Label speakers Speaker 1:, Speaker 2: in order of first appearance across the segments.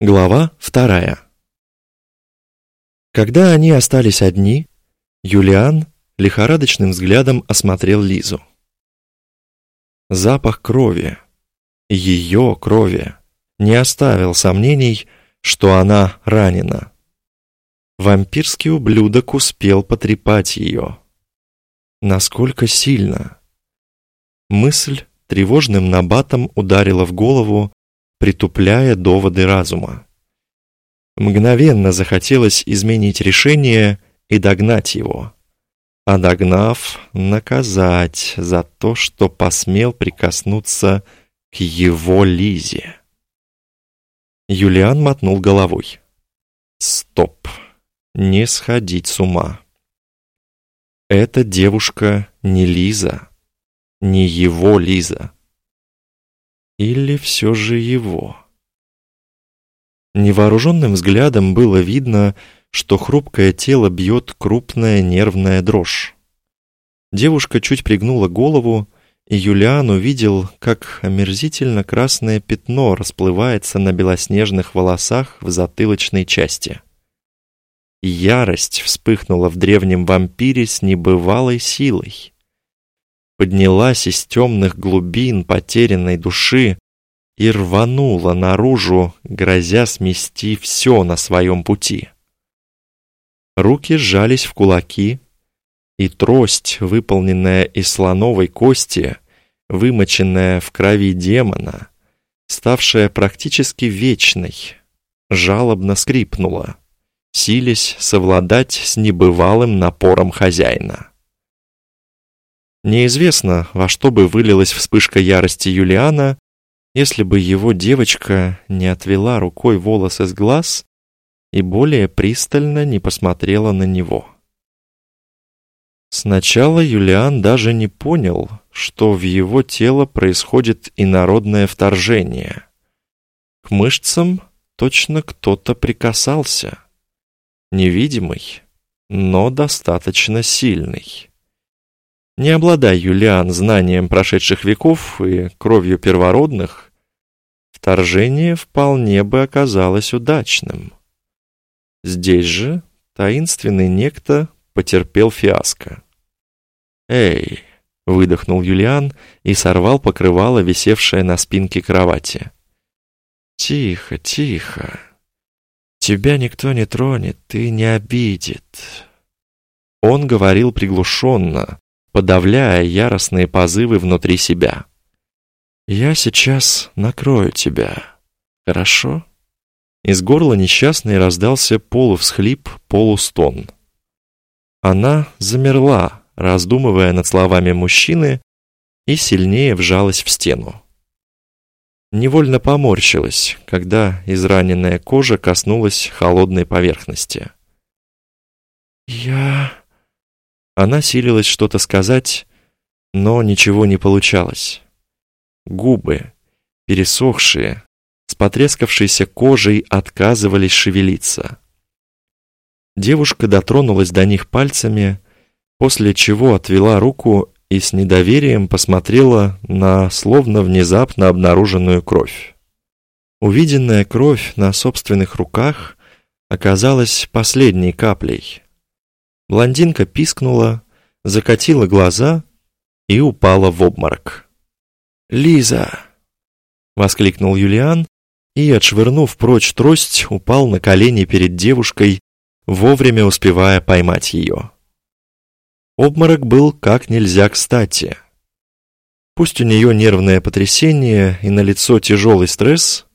Speaker 1: Глава вторая. Когда они остались одни, Юлиан лихорадочным взглядом осмотрел Лизу. Запах крови, ее крови, не оставил сомнений, что она ранена. Вампирский ублюдок успел потрепать ее. Насколько сильно? Мысль тревожным набатом ударила в голову, притупляя доводы разума. Мгновенно захотелось изменить решение и догнать его. А догнав, наказать за то, что посмел прикоснуться к его Лизе. Юлиан мотнул головой. Стоп. Не сходить с ума. Эта девушка не Лиза, не его Лиза. Или все же его? Невооруженным взглядом было видно, что хрупкое тело бьет крупная нервная дрожь. Девушка чуть пригнула голову, и Юлиан увидел, как омерзительно красное пятно расплывается на белоснежных волосах в затылочной части. Ярость вспыхнула в древнем вампире с небывалой силой поднялась из темных глубин потерянной души и рванула наружу, грозя смести все на своем пути. Руки сжались в кулаки, и трость, выполненная из слоновой кости, вымоченная в крови демона, ставшая практически вечной, жалобно скрипнула, силясь совладать с небывалым напором хозяина. Неизвестно, во что бы вылилась вспышка ярости Юлиана, если бы его девочка не отвела рукой волосы с глаз и более пристально не посмотрела на него. Сначала Юлиан даже не понял, что в его тело происходит инородное вторжение. К мышцам точно кто-то прикасался. Невидимый, но достаточно сильный. Не обладая Юлиан знанием прошедших веков и кровью первородных, вторжение вполне бы оказалось удачным. Здесь же таинственный некто потерпел фиаско. «Эй!» — выдохнул Юлиан и сорвал покрывало, висевшее на спинке кровати. «Тихо, тихо. Тебя никто не тронет и не обидит». Он говорил приглушенно, подавляя яростные позывы внутри себя. «Я сейчас накрою тебя, хорошо?» Из горла несчастной раздался полувсхлип, полустон. Она замерла, раздумывая над словами мужчины, и сильнее вжалась в стену. Невольно поморщилась, когда израненная кожа коснулась холодной поверхности. «Я...» Она силилась что-то сказать, но ничего не получалось. Губы, пересохшие, с потрескавшейся кожей, отказывались шевелиться. Девушка дотронулась до них пальцами, после чего отвела руку и с недоверием посмотрела на словно внезапно обнаруженную кровь. Увиденная кровь на собственных руках оказалась последней каплей, Блондинка пискнула, закатила глаза и упала в обморок. «Лиза!» — воскликнул Юлиан и, отшвырнув прочь трость, упал на колени перед девушкой, вовремя успевая поймать ее. Обморок был как нельзя кстати. Пусть у нее нервное потрясение и на лицо тяжелый стресс,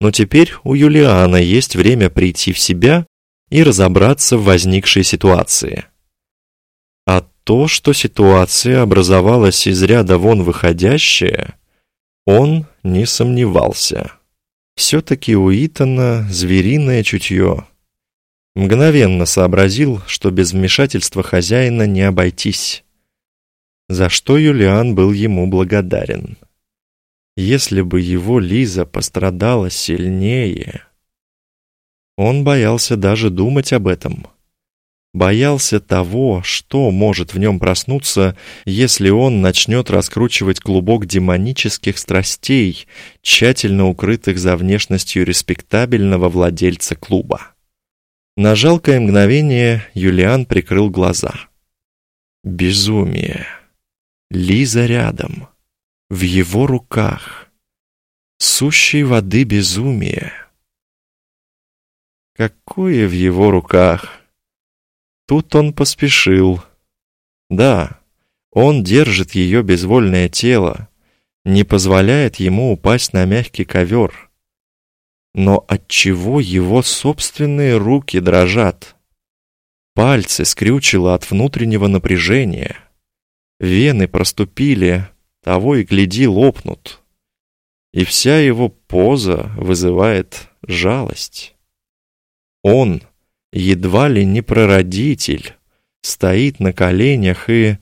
Speaker 1: но теперь у Юлиана есть время прийти в себя и разобраться в возникшей ситуации. А то, что ситуация образовалась из ряда вон выходящая, он не сомневался. Все-таки у Итана звериное чутье. Мгновенно сообразил, что без вмешательства хозяина не обойтись. За что Юлиан был ему благодарен. Если бы его Лиза пострадала сильнее... Он боялся даже думать об этом. Боялся того, что может в нем проснуться, если он начнет раскручивать клубок демонических страстей, тщательно укрытых за внешностью респектабельного владельца клуба. На жалкое мгновение Юлиан прикрыл глаза. Безумие. Лиза рядом. В его руках. Сущей воды безумие. Какое в его руках? Тут он поспешил. Да, он держит ее безвольное тело, не позволяет ему упасть на мягкий ковер. Но отчего его собственные руки дрожат? Пальцы скрючило от внутреннего напряжения. Вены проступили, того и гляди лопнут. И вся его поза вызывает жалость. Он едва ли не прародитель, стоит на коленях и...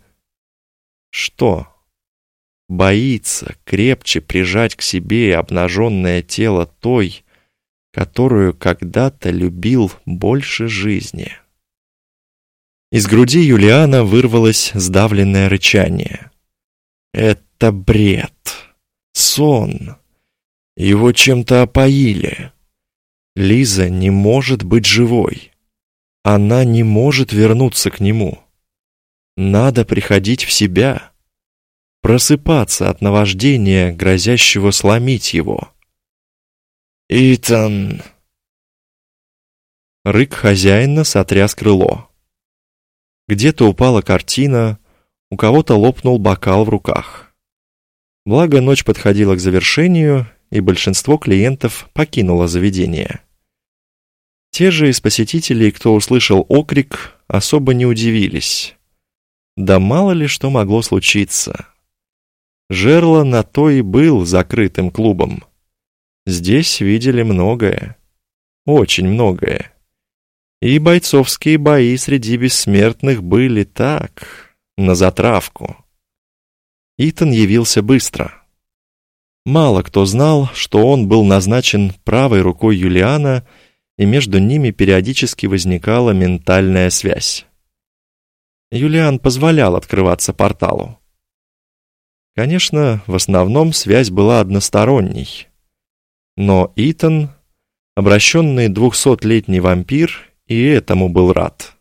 Speaker 1: Что? Боится крепче прижать к себе обнаженное тело той, которую когда-то любил больше жизни. Из груди Юлиана вырвалось сдавленное рычание. «Это бред! Сон! Его чем-то опоили!» Лиза не может быть живой. Она не может вернуться к нему. Надо приходить в себя, просыпаться от наваждения, грозящего сломить его. «Итан!» Рык хозяина сотряс крыло. Где-то упала картина, у кого-то лопнул бокал в руках. Благо ночь подходила к завершению, и большинство клиентов покинуло заведение. Те же из посетителей, кто услышал окрик, особо не удивились. Да мало ли что могло случиться. Жерло на то и был закрытым клубом. Здесь видели многое. Очень многое. И бойцовские бои среди бессмертных были так, на затравку. Итан явился быстро. Мало кто знал, что он был назначен правой рукой Юлиана — и между ними периодически возникала ментальная связь. Юлиан позволял открываться порталу. Конечно, в основном связь была односторонней. Но Итан, обращенный двухсотлетний вампир, и этому был рад.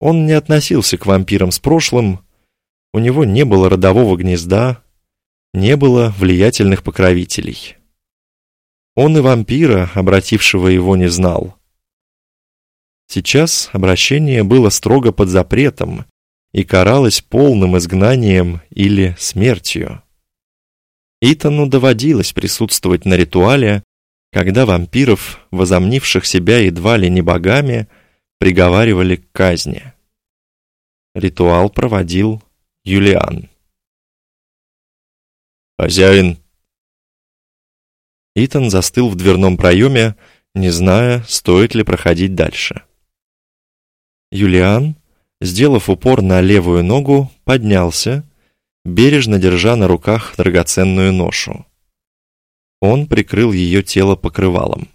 Speaker 1: Он не относился к вампирам с прошлым, у него не было родового гнезда, не было влиятельных покровителей. Он и вампира, обратившего его, не знал. Сейчас обращение было строго под запретом и каралось полным изгнанием или смертью. Итану доводилось присутствовать на ритуале, когда вампиров, возомнивших себя едва ли не богами, приговаривали к казни. Ритуал проводил Юлиан. «Хозяин, Итан застыл в дверном проеме, не зная, стоит ли проходить дальше. Юлиан, сделав упор на левую ногу, поднялся, бережно держа на руках драгоценную ношу. Он прикрыл ее тело покрывалом.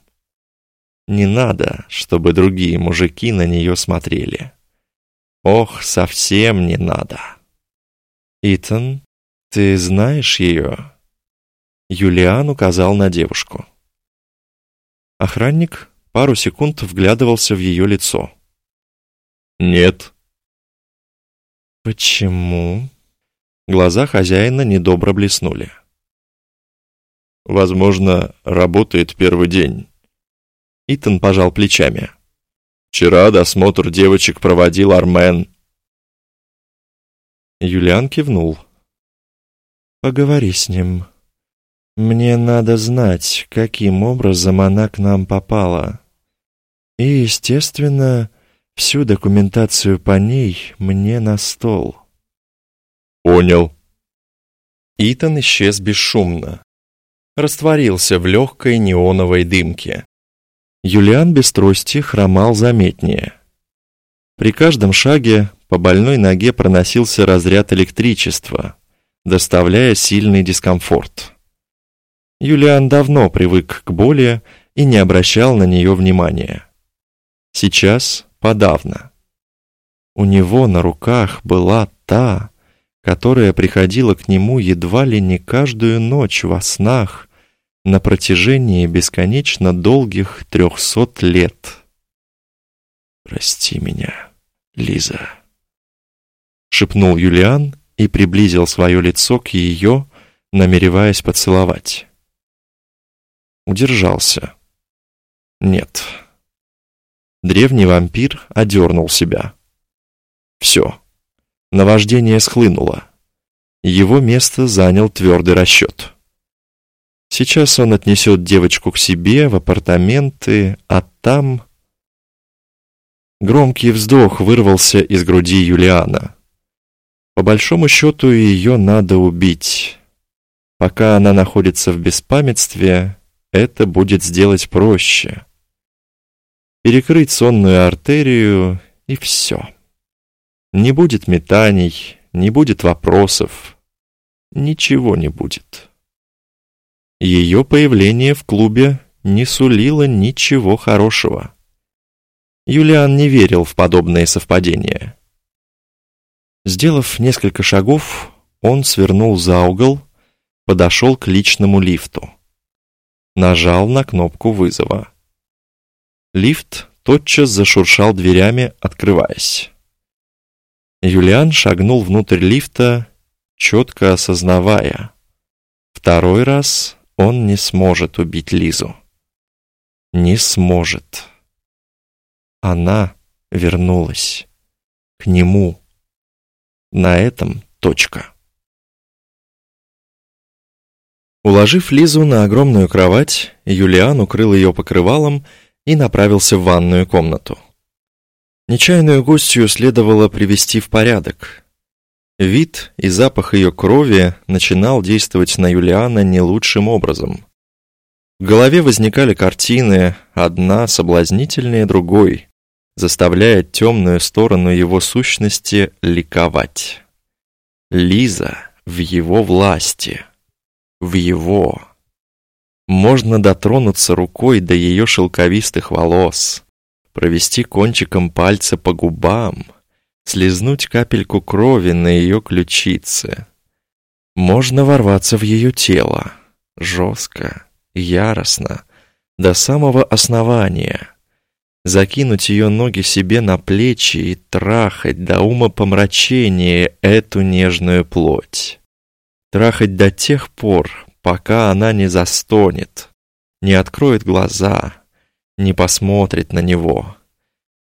Speaker 1: Не надо, чтобы другие мужики на нее смотрели. Ох, совсем не надо. Итан, ты знаешь ее? Юлиан указал на девушку. Охранник пару секунд вглядывался в ее лицо. «Нет». «Почему?» Глаза хозяина недобро блеснули. «Возможно, работает первый день». Итан пожал плечами. «Вчера досмотр девочек проводил Армен». Юлиан кивнул. «Поговори с ним», мне надо знать, каким образом она к нам попала. И, естественно, всю документацию по ней мне на стол. Понял. Итан исчез бесшумно. Растворился в легкой неоновой дымке. Юлиан без трости хромал заметнее. При каждом шаге по больной ноге проносился разряд электричества, доставляя сильный дискомфорт. Юлиан давно привык к боли и не обращал на нее внимания. Сейчас подавно. У него на руках была та, которая приходила к нему едва ли не каждую ночь во снах на протяжении бесконечно долгих трехсот лет. «Прости меня, Лиза», — шепнул Юлиан и приблизил свое лицо к ее, намереваясь поцеловать. Удержался. Нет. Древний вампир одернул себя. Все. Наваждение схлынуло. Его место занял твердый расчет. Сейчас он отнесет девочку к себе в апартаменты, а там... Громкий вздох вырвался из груди Юлиана. По большому счету ее надо убить. Пока она находится в беспамятстве, это будет сделать проще. Перекрыть сонную артерию и все. Не будет метаний, не будет вопросов. Ничего не будет. Ее появление в клубе не сулило ничего хорошего. Юлиан не верил в подобные совпадения. Сделав несколько шагов, он свернул за угол, подошел к личному лифту. Нажал на кнопку вызова. Лифт тотчас зашуршал дверями, открываясь. Юлиан шагнул внутрь лифта, четко осознавая. Второй раз он не сможет убить Лизу. Не сможет. Она вернулась. К нему. На этом точка. Уложив Лизу на огромную кровать, Юлиан укрыл ее покрывалом и направился в ванную комнату. Нечаянную гостью следовало привести в порядок. Вид и запах ее крови начинал действовать на Юлиана не лучшим образом. В голове возникали картины, одна соблазнительнее другой, заставляя темную сторону его сущности ликовать. Лиза в его власти, в его. Можно дотронуться рукой до ее шелковистых волос, провести кончиком пальца по губам, слезнуть капельку крови на ее ключице. Можно ворваться в ее тело, жестко, яростно, до самого основания, закинуть ее ноги себе на плечи и трахать до ума помрачения эту нежную плоть. Трахать до тех пор, пока она не застонет, не откроет глаза, не посмотрит на него.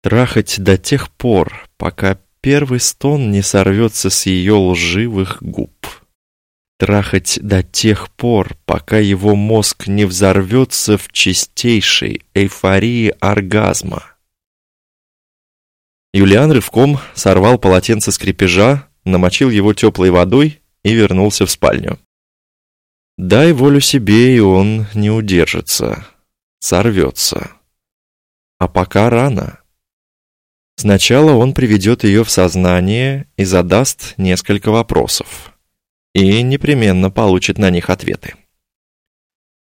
Speaker 1: Трахать до тех пор, пока первый стон не сорвется с ее лживых губ. Трахать до тех пор, пока его мозг не взорвется в чистейшей эйфории оргазма. Юлиан рывком сорвал полотенце с крепежа, намочил его теплой водой и вернулся в спальню. Дай волю себе, и он не удержится, сорвется. А пока рано. Сначала он приведет ее в сознание и задаст несколько вопросов. И непременно получит на них ответы.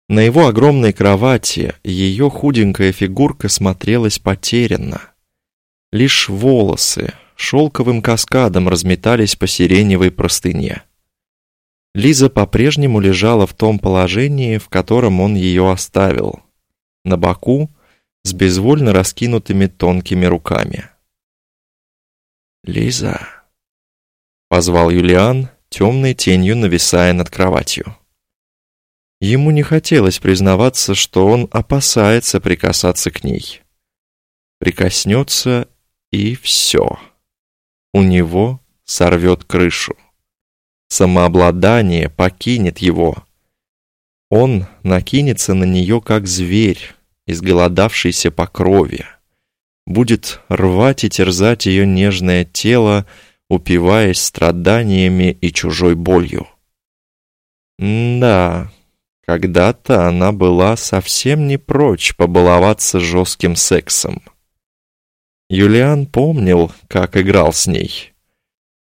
Speaker 1: На его огромной кровати ее худенькая фигурка смотрелась потерянно. Лишь волосы шелковым каскадом разметались по сиреневой простыне. Лиза по-прежнему лежала в том положении, в котором он ее оставил. На боку, с безвольно раскинутыми тонкими руками. «Лиза!» — позвал Юлиан, темной тенью нависая над кроватью. Ему не хотелось признаваться, что он опасается прикасаться к ней. Прикоснется, и все. У него сорвет крышу. Самообладание покинет его. Он накинется на нее, как зверь, изголодавшийся по крови. Будет рвать и терзать ее нежное тело, упиваясь страданиями и чужой болью. да, когда-то она была совсем не прочь побаловаться жестким сексом. Юлиан помнил, как играл с ней.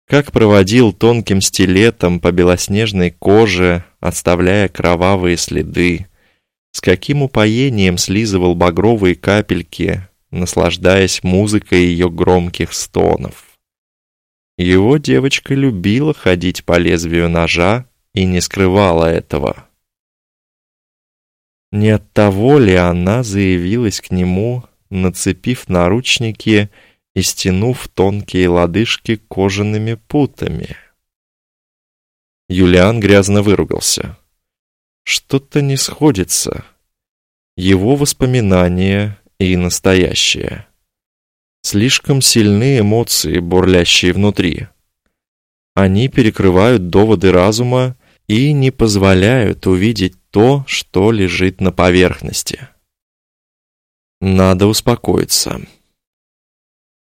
Speaker 1: Как проводил тонким стилетом по белоснежной коже, оставляя кровавые следы, с каким упоением слизывал багровые капельки, наслаждаясь музыкой ее громких стонов. Его девочка любила ходить по лезвию ножа и не скрывала этого. Не от того ли она заявилась к нему, нацепив наручники и стянув тонкие лодыжки кожаными путами? Юлиан грязно выругался. Что-то не сходится. Его воспоминания и настоящее. Слишком сильны эмоции, бурлящие внутри. Они перекрывают доводы разума и не позволяют увидеть то, что лежит на поверхности. Надо успокоиться.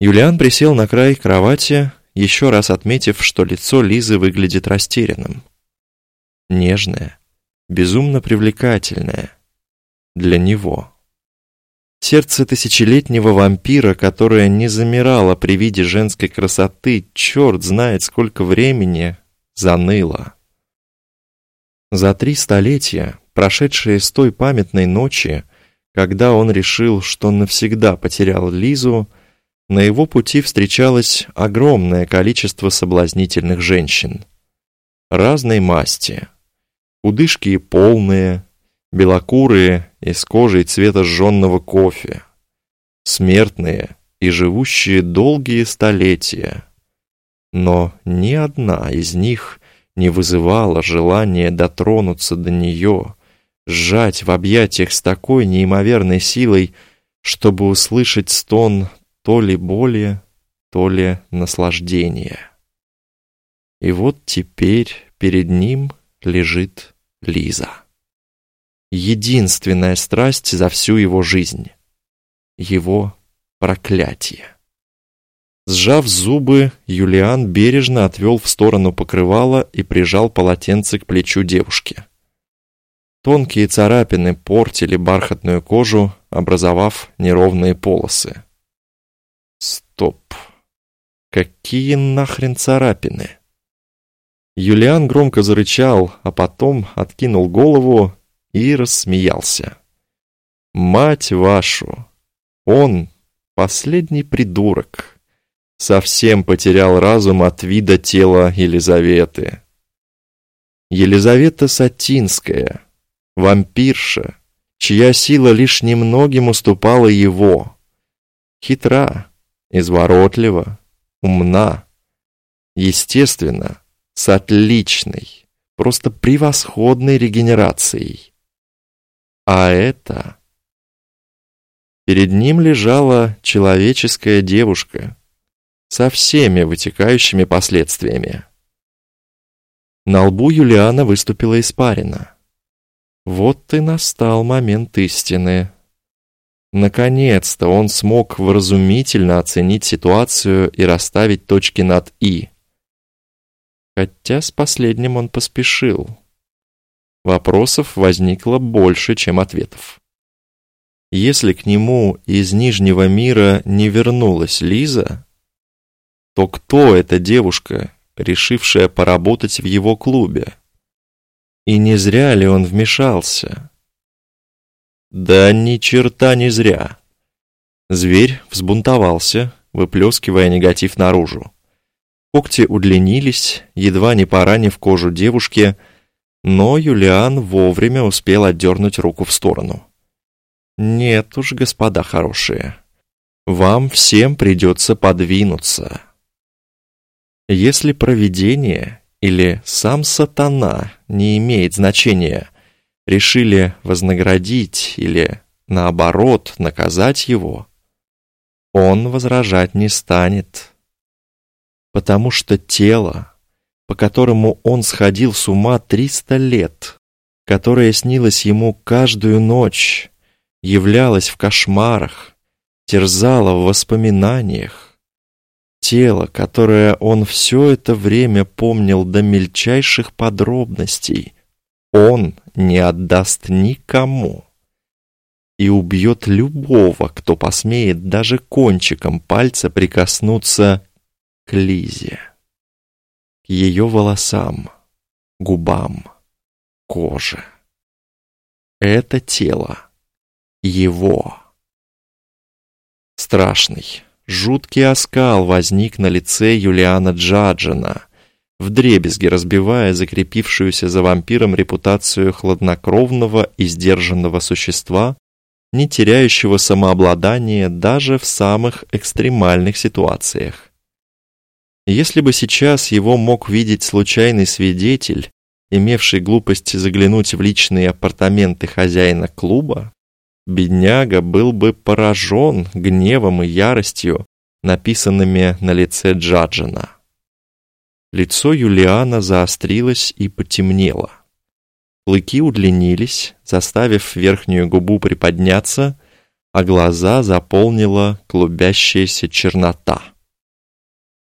Speaker 1: Юлиан присел на край кровати, еще раз отметив, что лицо Лизы выглядит растерянным. Нежное, безумно привлекательное. Для него. Сердце тысячелетнего вампира, которое не замирало при виде женской красоты, черт знает сколько времени, заныло. За три столетия, прошедшие с той памятной ночи, когда он решил, что навсегда потерял Лизу, на его пути встречалось огромное количество соблазнительных женщин. Разной масти. Худышки и полные, белокурые и с кожей цвета жженного кофе. Смертные и живущие долгие столетия. Но ни одна из них не вызывала желания дотронуться до нее, сжать в объятиях с такой неимоверной силой, чтобы услышать стон то ли боли, то ли наслаждения. И вот теперь перед ним лежит Лиза единственная страсть за всю его жизнь. Его проклятие. Сжав зубы, Юлиан бережно отвел в сторону покрывала и прижал полотенце к плечу девушки. Тонкие царапины портили бархатную кожу, образовав неровные полосы. Какие нахрен царапины? Юлиан громко зарычал, а потом откинул голову и рассмеялся. «Мать вашу! Он последний придурок. Совсем потерял разум от вида тела Елизаветы. Елизавета Сатинская, вампирша, чья сила лишь немногим уступала его. Хитра, изворотлива, умна, естественно, с отличной, просто превосходной регенерацией. А это... Перед ним лежала человеческая девушка со всеми вытекающими последствиями. На лбу Юлиана выступила испарина. Вот и настал момент истины. Наконец-то он смог вразумительно оценить ситуацию и расставить точки над «и». Хотя с последним он поспешил. Вопросов возникло больше, чем ответов. Если к нему из Нижнего мира не вернулась Лиза, то кто эта девушка, решившая поработать в его клубе? И не зря ли он вмешался? Да ни черта не зря. Зверь взбунтовался, выплескивая негатив наружу. Когти удлинились, едва не поранив кожу девушки, но Юлиан вовремя успел отдернуть руку в сторону. «Нет уж, господа хорошие, вам всем придется подвинуться. Если провидение или сам сатана не имеет значения, решили вознаградить или, наоборот, наказать его, он возражать не станет, потому что тело по которому он сходил с ума триста лет, которая снилась ему каждую ночь, являлась в кошмарах, терзала в воспоминаниях. Тело, которое он все это время помнил до мельчайших подробностей, он не отдаст никому и убьет любого, кто посмеет даже кончиком пальца прикоснуться к Лизе ее волосам, губам, коже. Это тело его. Страшный, жуткий оскал возник на лице Юлиана Джаджина, вдребезги разбивая закрепившуюся за вампиром репутацию хладнокровного и сдержанного существа, не теряющего самообладания даже в самых экстремальных ситуациях. Если бы сейчас его мог видеть случайный свидетель, имевший глупость заглянуть в личные апартаменты хозяина клуба, бедняга был бы поражен гневом и яростью, написанными на лице Джаджина. Лицо Юлиана заострилось и потемнело. Клыки удлинились, заставив верхнюю губу приподняться, а глаза заполнила клубящаяся чернота.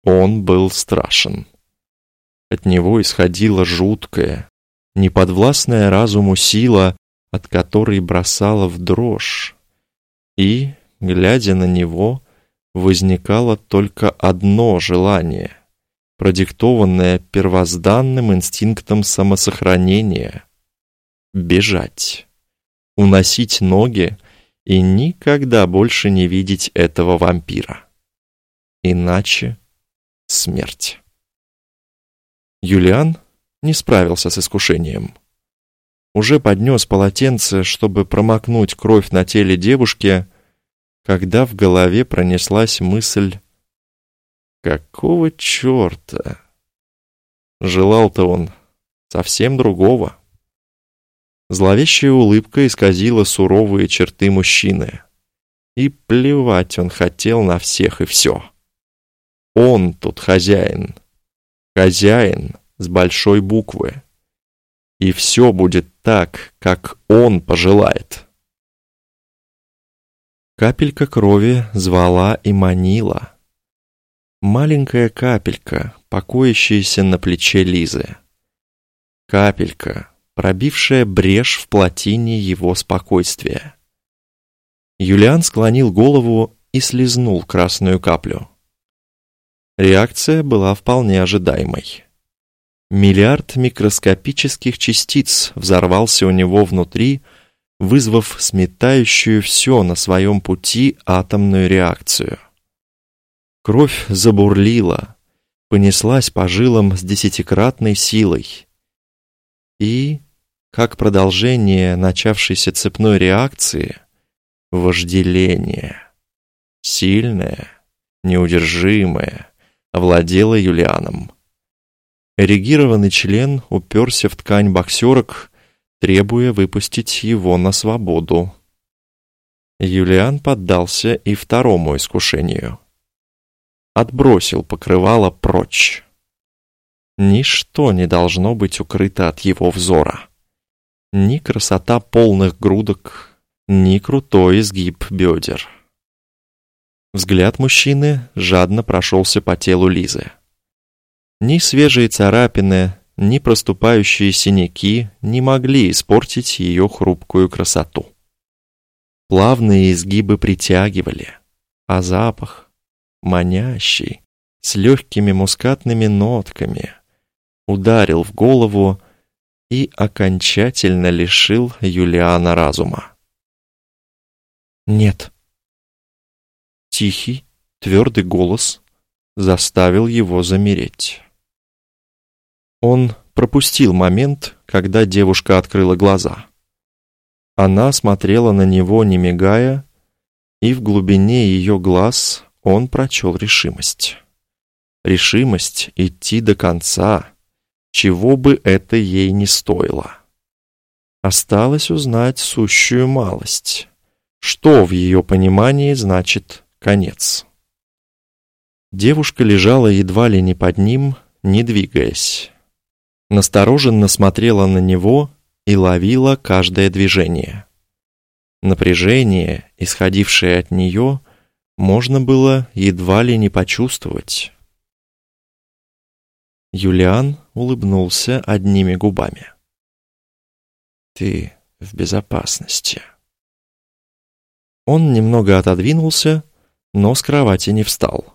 Speaker 1: Он был страшен. От него исходила жуткая, неподвластная разуму сила, от которой бросала в дрожь. И, глядя на него, возникало только одно желание, продиктованное первозданным инстинктом самосохранения — бежать, уносить ноги и никогда больше не видеть этого вампира. Иначе смерть. Юлиан не справился с искушением. Уже поднес полотенце, чтобы промокнуть кровь на теле девушки, когда в голове пронеслась мысль «Какого черта?» Желал-то он совсем другого. Зловещая улыбка исказила суровые черты мужчины. И плевать он хотел на всех и все. Он тут хозяин. Хозяин с большой буквы. И все будет так, как он пожелает. Капелька крови звала и манила. Маленькая капелька, покоящаяся на плече Лизы. Капелька, пробившая брешь в плотине его спокойствия. Юлиан склонил голову и слезнул красную каплю. Реакция была вполне ожидаемой. Миллиард микроскопических частиц взорвался у него внутри, вызвав сметающую все на своем пути атомную реакцию. Кровь забурлила, понеслась по жилам с десятикратной силой. И, как продолжение начавшейся цепной реакции, вожделение. Сильное, неудержимое, овладела Юлианом. Эрегированный член уперся в ткань боксерок, требуя выпустить его на свободу. Юлиан поддался и второму искушению. Отбросил покрывало прочь. Ничто не должно быть укрыто от его взора. Ни красота полных грудок, ни крутой изгиб бедер. Взгляд мужчины жадно прошелся по телу Лизы. Ни свежие царапины, ни проступающие синяки не могли испортить ее хрупкую красоту. Плавные изгибы притягивали, а запах, манящий, с легкими мускатными нотками, ударил в голову и окончательно лишил Юлиана разума. «Нет», Тихий, твердый голос заставил его замереть. Он пропустил момент, когда девушка открыла глаза. Она смотрела на него, не мигая, и в глубине ее глаз он прочел решимость. Решимость идти до конца, чего бы это ей не стоило. Осталось узнать сущую малость. Что в ее понимании значит Конец. Девушка лежала едва ли не под ним, не двигаясь. Настороженно смотрела на него и ловила каждое движение. Напряжение, исходившее от нее, можно было едва ли не почувствовать. Юлиан улыбнулся одними губами. «Ты в безопасности». Он немного отодвинулся, но с кровати не встал.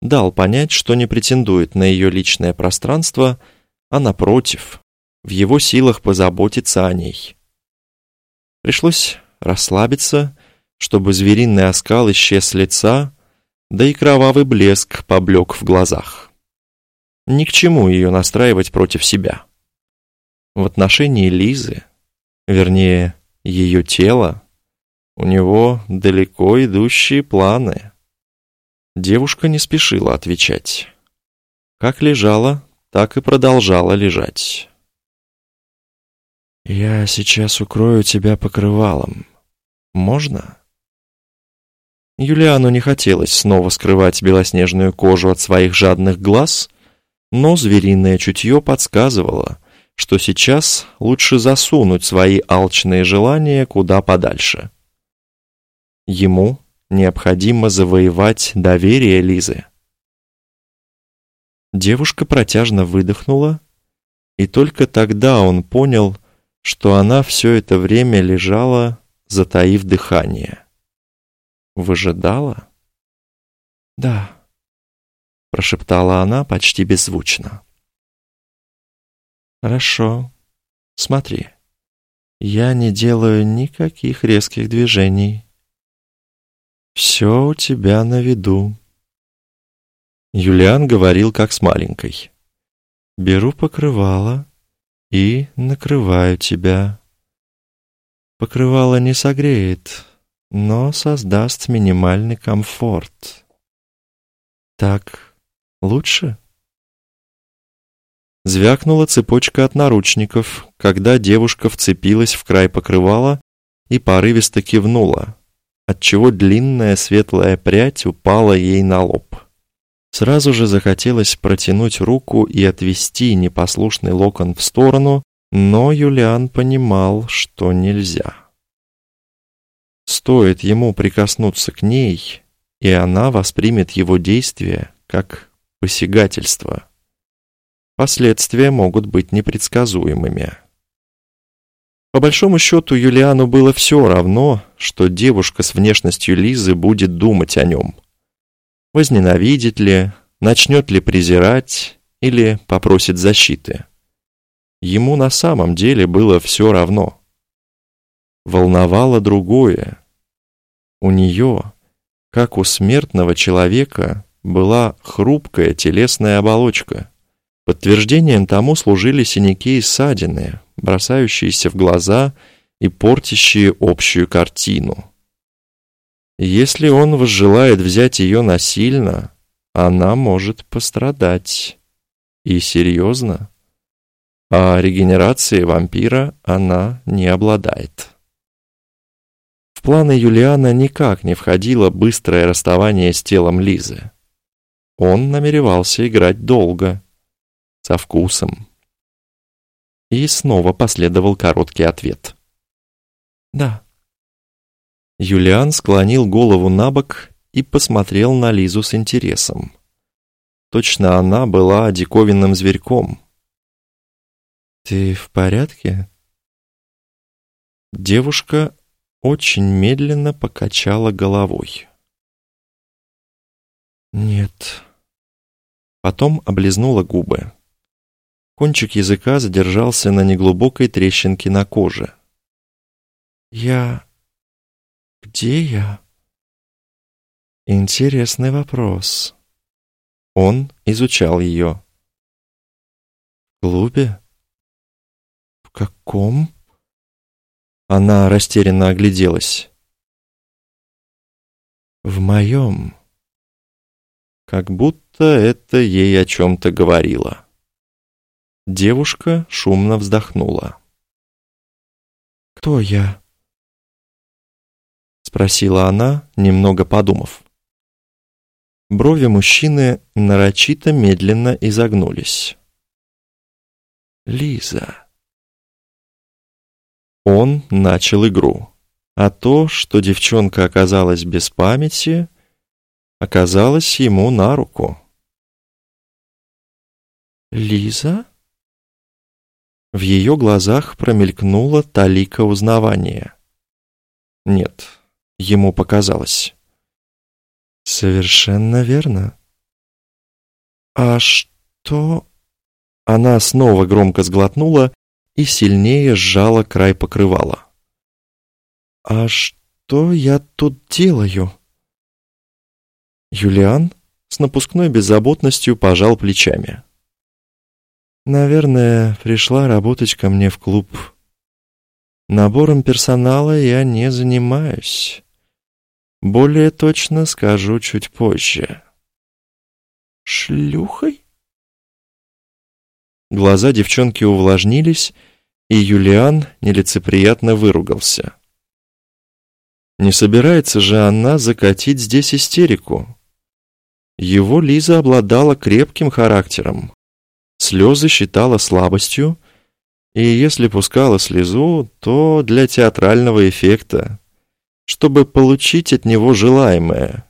Speaker 1: Дал понять, что не претендует на ее личное пространство, а напротив, в его силах позаботиться о ней. Пришлось расслабиться, чтобы звериный оскал исчез с лица, да и кровавый блеск поблек в глазах. Ни к чему ее настраивать против себя. В отношении Лизы, вернее, ее тела, у него далеко идущие планы. Девушка не спешила отвечать. Как лежала, так и продолжала лежать. «Я сейчас укрою тебя покрывалом. Можно?» Юлиану не хотелось снова скрывать белоснежную кожу от своих жадных глаз, но звериное чутье подсказывало, что сейчас лучше засунуть свои алчные желания куда подальше. Ему необходимо завоевать доверие Лизы. Девушка протяжно выдохнула, и только тогда он понял, что она все это время лежала, затаив дыхание. Выжидала? Да прошептала она почти беззвучно. Хорошо. Смотри. Я не делаю никаких резких движений. Все у тебя на виду. Юлиан говорил как с маленькой. Беру покрывало и накрываю тебя. Покрывало не согреет, но создаст минимальный комфорт. Так Лучше? Звякнула цепочка от наручников, когда девушка вцепилась в край покрывала и порывисто кивнула, отчего длинная светлая прядь упала ей на лоб. Сразу же захотелось протянуть руку и отвести непослушный локон в сторону, но Юлиан понимал, что нельзя. Стоит ему прикоснуться к ней, и она воспримет его действия как посягательства. Последствия могут быть непредсказуемыми. По большому счету, Юлиану было все равно, что девушка с внешностью Лизы будет думать о нем. Возненавидит ли, начнет ли презирать или попросит защиты. Ему на самом деле было все равно. Волновало другое. У нее, как у смертного человека, была хрупкая телесная оболочка. Подтверждением тому служили синяки и ссадины, бросающиеся в глаза и портящие общую картину. Если он возжелает взять ее насильно, она может пострадать. И серьезно. А регенерацией вампира она не обладает. В планы Юлиана никак не входило быстрое расставание с телом Лизы. Он намеревался играть долго, со вкусом. И снова последовал короткий ответ. «Да». Юлиан склонил голову на бок и посмотрел на Лизу с интересом. Точно она была диковинным зверьком. «Ты в порядке?» Девушка очень медленно покачала головой. «Нет». Потом облизнула губы. Кончик языка задержался на неглубокой трещинке на коже. «Я... где я?» «Интересный вопрос». Он изучал ее. «В клубе? В каком?» Она растерянно огляделась. «В моем» как будто это ей о чем-то говорило. Девушка шумно вздохнула. «Кто я?» Спросила она, немного подумав. Брови мужчины нарочито медленно изогнулись. «Лиза». Он начал игру. А то, что девчонка оказалась без памяти, оказалась ему на руку. «Лиза?» В ее глазах промелькнула талика узнавания. Нет, ему показалось. «Совершенно верно». «А что...» Она снова громко сглотнула и сильнее сжала край покрывала. «А что я тут делаю?» Юлиан с напускной беззаботностью пожал плечами. Наверное, пришла работать ко мне в клуб. Набором персонала я не занимаюсь. Более точно скажу чуть позже. Шлюхой? Глаза девчонки увлажнились, и Юлиан нелицеприятно выругался. Не собирается же она закатить здесь истерику. Его Лиза обладала крепким характером. Слезы считала слабостью, и если пускала слезу, то для театрального эффекта, чтобы получить от него желаемое.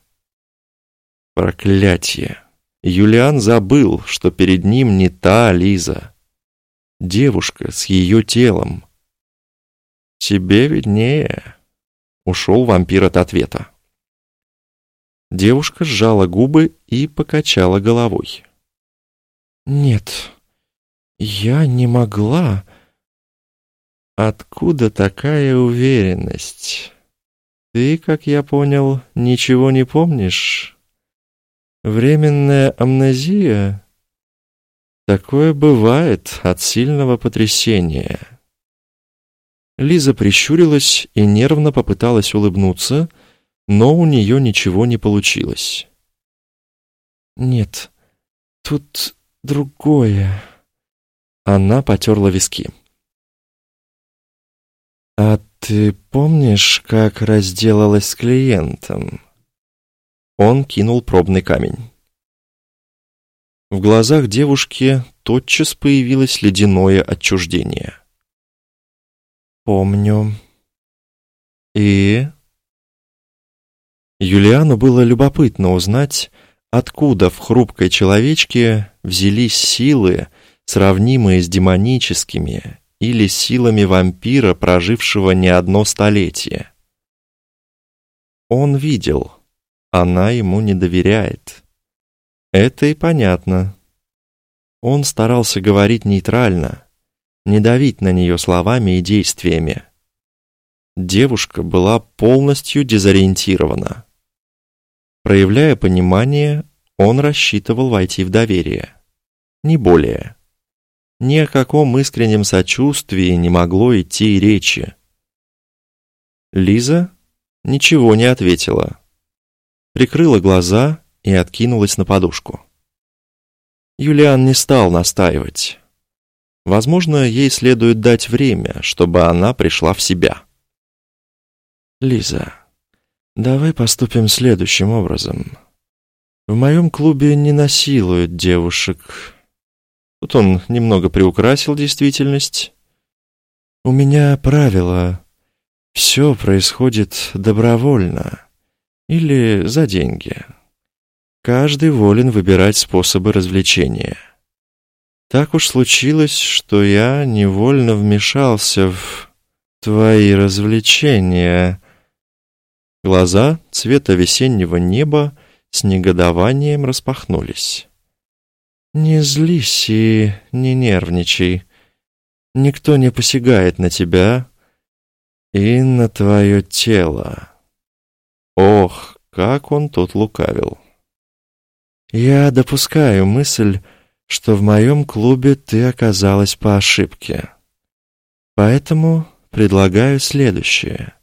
Speaker 1: Проклятие! Юлиан забыл, что перед ним не та Лиза. Девушка с ее телом. «Тебе виднее», — ушел вампир от ответа. Девушка сжала губы и покачала головой. «Нет, я не могла...» «Откуда такая уверенность? Ты, как я понял, ничего не помнишь?» Временная амнезия? Такое бывает от сильного потрясения. Лиза прищурилась и нервно попыталась улыбнуться, но у нее ничего не получилось. «Нет, тут другое». Она потерла виски. «А ты помнишь, как разделалась с клиентом?» Он кинул пробный камень. В глазах девушки тотчас появилось ледяное отчуждение. «Помню. И...» Юлиану было любопытно узнать, откуда в хрупкой человечке взялись силы, сравнимые с демоническими или силами вампира, прожившего не одно столетие. Он видел, она ему не доверяет. Это и понятно. Он старался говорить нейтрально, не давить на нее словами и действиями. Девушка была полностью дезориентирована. Проявляя понимание, он рассчитывал войти в доверие. Не более. Ни о каком искреннем сочувствии не могло идти и речи. Лиза ничего не ответила прикрыла глаза и откинулась на подушку. Юлиан не стал настаивать. Возможно, ей следует дать время, чтобы она пришла в себя. «Лиза, давай поступим следующим образом. В моем клубе не насилуют девушек». Тут он немного приукрасил действительность. «У меня правило. Все происходит добровольно или за деньги. Каждый волен выбирать способы развлечения. Так уж случилось, что я невольно вмешался в твои развлечения. Глаза цвета весеннего неба с негодованием распахнулись. Не злись и не нервничай. Никто не посягает на тебя и на твое тело. Ох, как он тут лукавил. Я допускаю мысль, что в моем клубе ты оказалась по ошибке. Поэтому предлагаю следующее.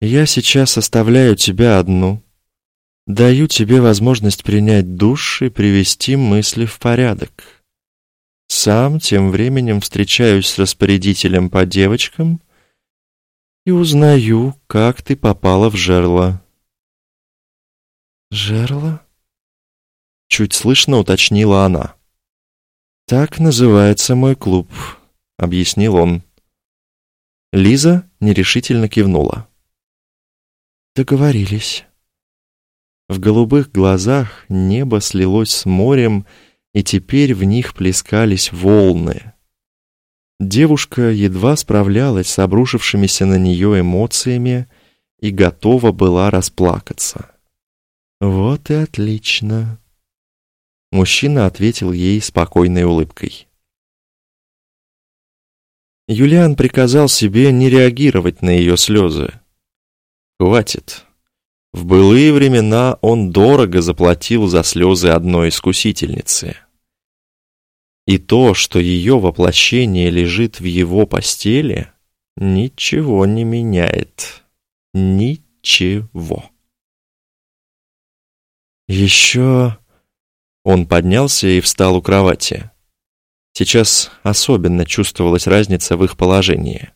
Speaker 1: Я сейчас оставляю тебя одну, даю тебе возможность принять душ и привести мысли в порядок. Сам тем временем встречаюсь с распорядителем по девочкам и узнаю, как ты попала в жерло. Жерло? Чуть слышно уточнила она. Так называется мой клуб, объяснил он. Лиза нерешительно кивнула. Договорились. В голубых глазах небо слилось с морем, и теперь в них плескались волны. Девушка едва справлялась с обрушившимися на нее эмоциями и готова была расплакаться. «Вот и отлично!» Мужчина ответил ей спокойной улыбкой. Юлиан приказал себе не реагировать на ее слезы. «Хватит. В былые времена он дорого заплатил за слезы одной искусительницы. И то, что ее воплощение лежит в его постели, ничего не меняет. Ничего. Еще... Он поднялся и встал у кровати. Сейчас особенно чувствовалась разница в их положении.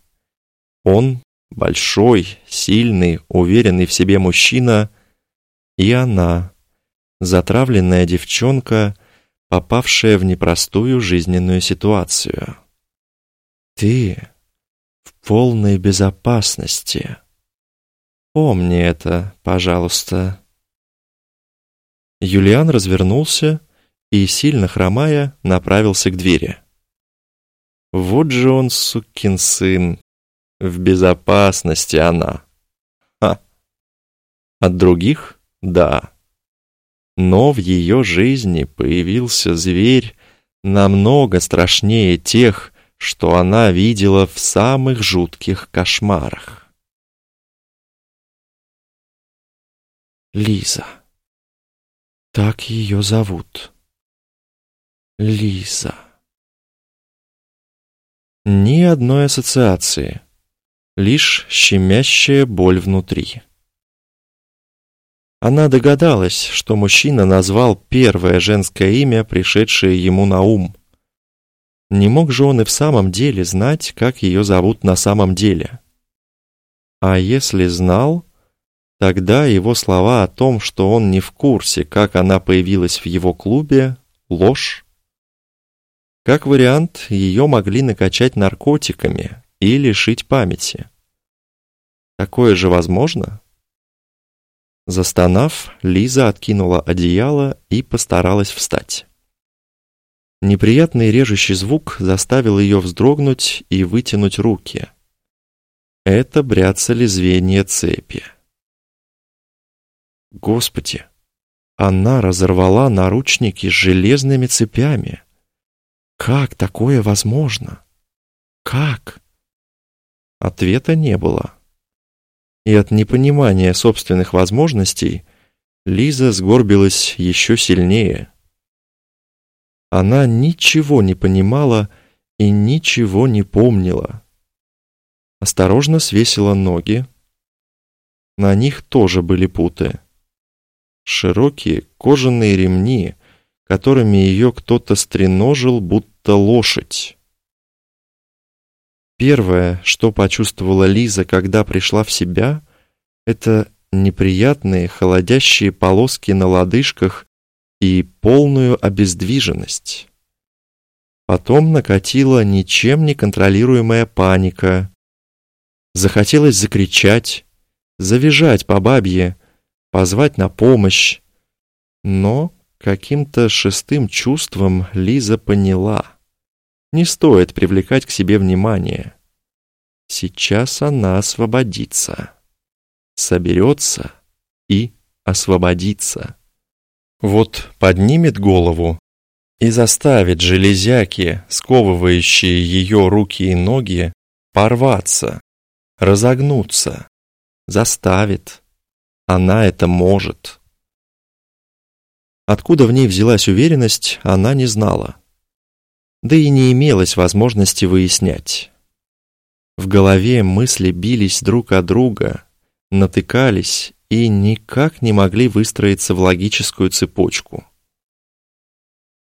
Speaker 1: Он большой, сильный, уверенный в себе мужчина, и она, затравленная девчонка, попавшая в непростую жизненную ситуацию. Ты в полной безопасности. Помни это, пожалуйста. Юлиан развернулся и, сильно хромая, направился к двери. Вот же он, сукин сын, в безопасности она. Ха. От других — да. Но в ее жизни появился зверь намного страшнее тех, что она видела в самых жутких кошмарах. Лиза. Так ее зовут. Лиза. Ни одной ассоциации, лишь щемящая боль внутри. Она догадалась, что мужчина назвал первое женское имя, пришедшее ему на ум. Не мог же он и в самом деле знать, как ее зовут на самом деле. А если знал, Тогда его слова о том, что он не в курсе, как она появилась в его клубе, ложь. Как вариант, ее могли накачать наркотиками и лишить памяти. Такое же возможно? Застонав, Лиза откинула одеяло и постаралась встать. Неприятный режущий звук заставил ее вздрогнуть и вытянуть руки. Это бряцали звенья цепи. Господи, она разорвала наручники с железными цепями. Как такое возможно? Как? Ответа не было. И от непонимания собственных возможностей Лиза сгорбилась еще сильнее. Она ничего не понимала и ничего не помнила. Осторожно свесила ноги. На них тоже были путы широкие кожаные ремни, которыми ее кто-то стреножил, будто лошадь. Первое, что почувствовала Лиза, когда пришла в себя, это неприятные холодящие полоски на лодыжках и полную обездвиженность. Потом накатила ничем не контролируемая паника. Захотелось закричать, завизжать по бабье, позвать на помощь. Но каким-то шестым чувством Лиза поняла. Не стоит привлекать к себе внимание. Сейчас она освободится. Соберется и освободится. Вот поднимет голову и заставит железяки, сковывающие ее руки и ноги, порваться, разогнуться, заставит. Она это может. Откуда в ней взялась уверенность, она не знала. Да и не имелось возможности выяснять. В голове мысли бились друг о друга, натыкались и никак не могли выстроиться в логическую цепочку.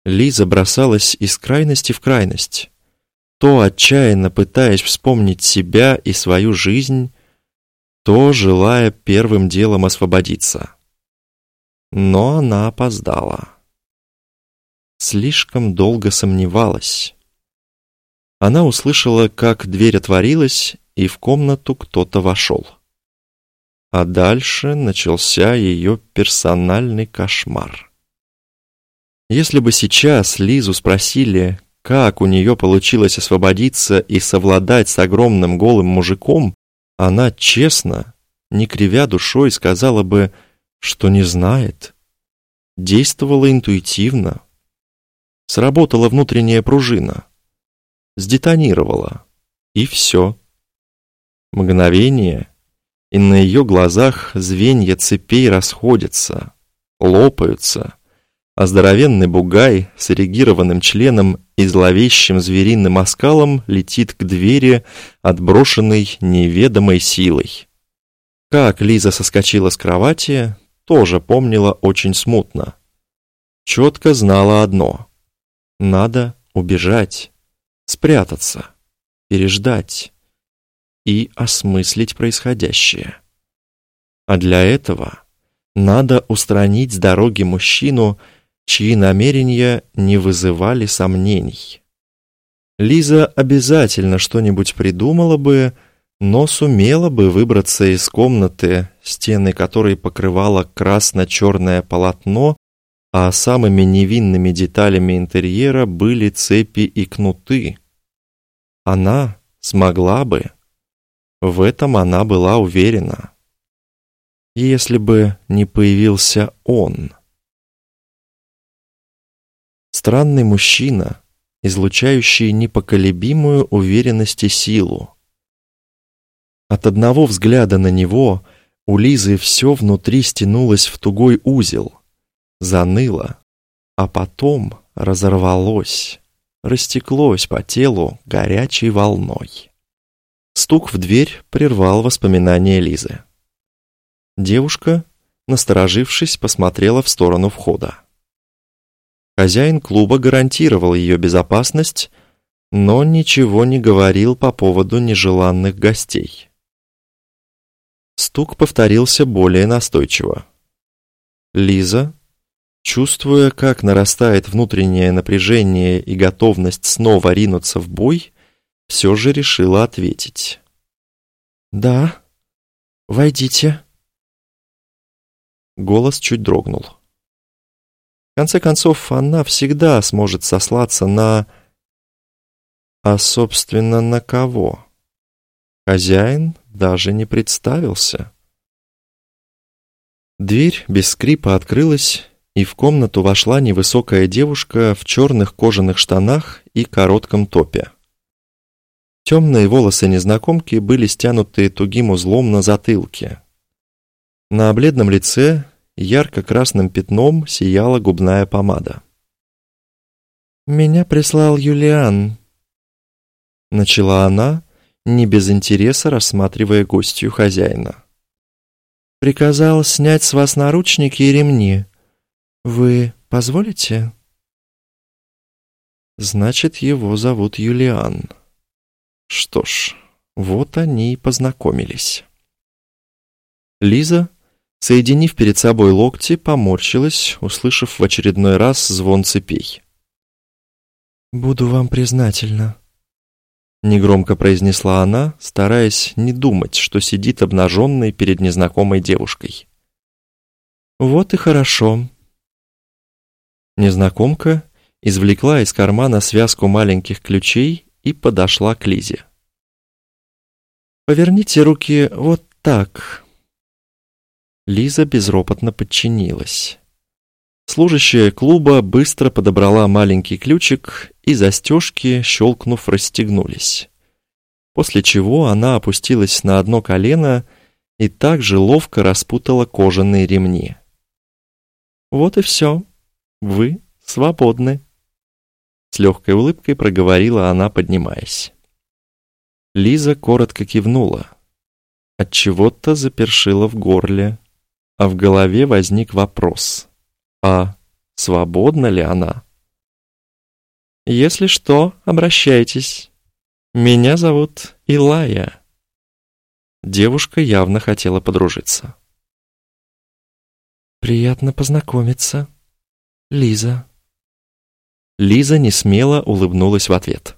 Speaker 1: Лиза бросалась из крайности в крайность, то отчаянно пытаясь вспомнить себя и свою жизнь, то желая первым делом освободиться. Но она опоздала. Слишком долго сомневалась. Она услышала, как дверь отворилась, и в комнату кто-то вошел. А дальше начался ее персональный кошмар. Если бы сейчас Лизу спросили, как у нее получилось освободиться и совладать с огромным голым мужиком, она честно, не кривя душой, сказала бы, что не знает. Действовала интуитивно. Сработала внутренняя пружина. Сдетонировала. И все. Мгновение, и на ее глазах звенья цепей расходятся, лопаются, а здоровенный бугай с эрегированным членом и зловещим звериным оскалом летит к двери, отброшенной неведомой силой. Как Лиза соскочила с кровати, тоже помнила очень смутно. Четко знала одно — надо убежать, спрятаться, переждать и осмыслить происходящее. А для этого надо устранить с дороги мужчину, чьи намерения не вызывали сомнений. Лиза обязательно что-нибудь придумала бы, но сумела бы выбраться из комнаты, стены которой покрывало красно-черное полотно, а самыми невинными деталями интерьера были цепи и кнуты. Она смогла бы. В этом она была уверена. Если бы не появился он. Странный мужчина, излучающий непоколебимую уверенность и силу. От одного взгляда на него у Лизы все внутри стянулось в тугой узел, заныло, а потом разорвалось, растеклось по телу горячей волной. Стук в дверь прервал воспоминания Лизы. Девушка, насторожившись, посмотрела в сторону входа. Хозяин клуба гарантировал ее безопасность, но ничего не говорил по поводу нежеланных гостей. Стук повторился более настойчиво. Лиза, чувствуя, как нарастает внутреннее напряжение и готовность снова ринуться в бой, все же решила ответить. «Да, войдите». Голос чуть дрогнул. В конце концов, она всегда сможет сослаться на... А, собственно, на кого? Хозяин даже не представился. Дверь без скрипа открылась, и в комнату вошла невысокая девушка в черных кожаных штанах и коротком топе. Темные волосы незнакомки были стянуты тугим узлом на затылке. На бледном лице ярко-красным пятном сияла губная помада. «Меня прислал Юлиан», — начала она, не без интереса рассматривая гостью хозяина. «Приказал снять с вас наручники и ремни. Вы позволите?» «Значит, его зовут Юлиан. Что ж, вот они и познакомились». Лиза Соединив перед собой локти, поморщилась, услышав в очередной раз звон цепей. «Буду вам признательна», — негромко произнесла она, стараясь не думать, что сидит обнаженной перед незнакомой девушкой. «Вот и хорошо». Незнакомка извлекла из кармана связку маленьких ключей и подошла к Лизе. «Поверните руки вот так», Лиза безропотно подчинилась. Служащая клуба быстро подобрала маленький ключик, и застежки, щелкнув, расстегнулись. После чего она опустилась на одно колено и также ловко распутала кожаные ремни. «Вот и все. Вы свободны», — с легкой улыбкой проговорила она, поднимаясь. Лиза коротко кивнула. От чего то запершила в горле а в голове возник вопрос. А свободна ли она? «Если что, обращайтесь. Меня зовут Илая». Девушка явно хотела подружиться. «Приятно познакомиться, Лиза». Лиза несмело улыбнулась в ответ.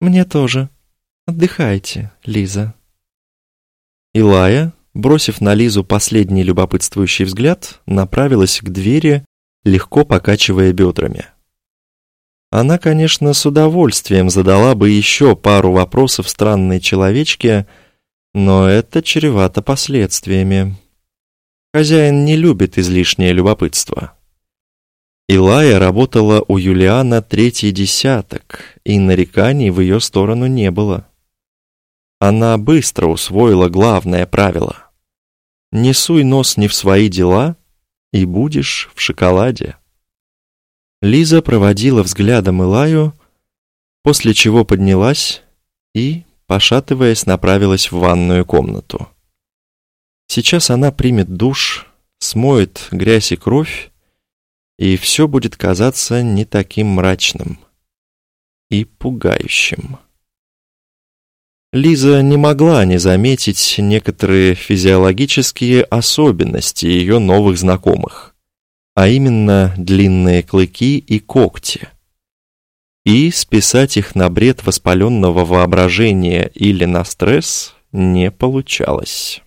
Speaker 1: «Мне тоже. Отдыхайте, Лиза». Илая бросив на Лизу последний любопытствующий взгляд, направилась к двери, легко покачивая бедрами. Она, конечно, с удовольствием задала бы еще пару вопросов странной человечке, но это чревато последствиями. Хозяин не любит излишнее любопытство. Илая работала у Юлиана третий десяток, и нареканий в ее сторону не было. Она быстро усвоила главное правило. Не суй нос не в свои дела, и будешь в шоколаде. Лиза проводила взглядом Илаю, после чего поднялась и, пошатываясь, направилась в ванную комнату. Сейчас она примет душ, смоет грязь и кровь, и все будет казаться не таким мрачным и пугающим. Лиза не могла не заметить некоторые физиологические особенности ее новых знакомых, а именно длинные клыки и когти. И списать их на бред воспаленного воображения или на стресс не получалось.